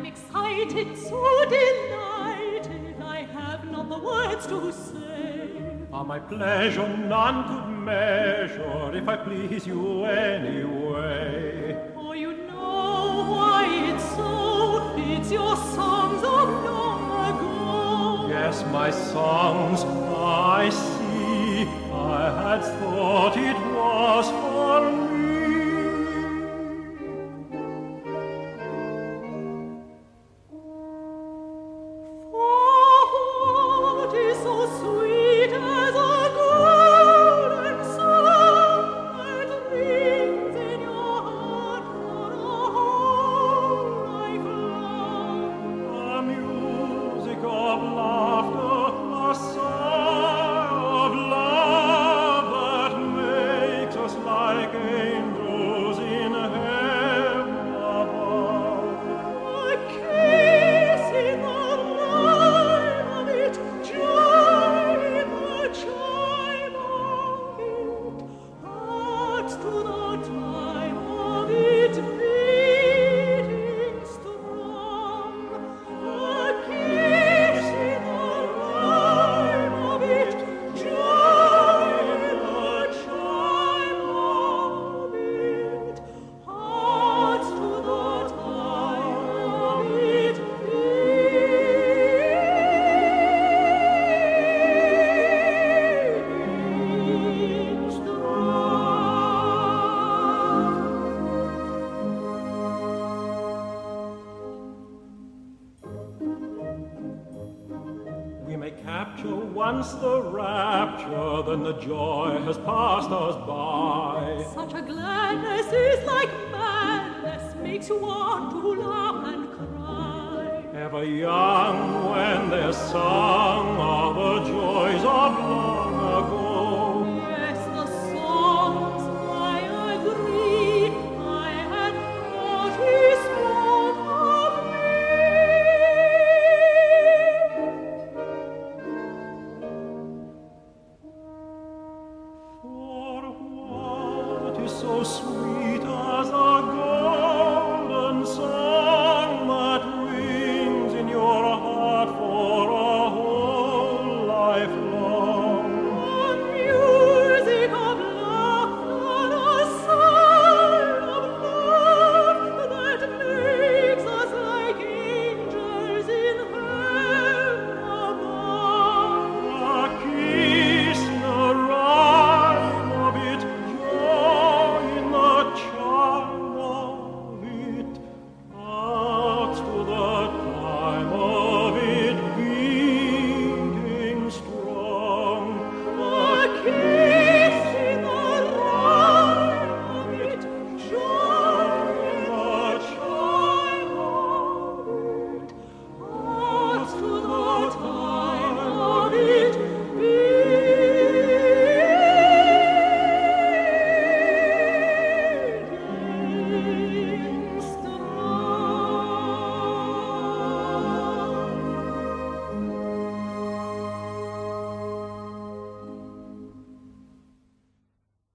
I'm excited, so delighted, I have not the words to say. Ah, my pleasure none could measure if I please you anyway. Oh, you know why it's so, it's your songs of long ago. Yes, my songs, I see, I had thought it was for Once the rapture, then the joy has passed us by. Such a gladness is like madness, makes you want to laugh and cry. Ever young, when their song of the joys of. so sweet.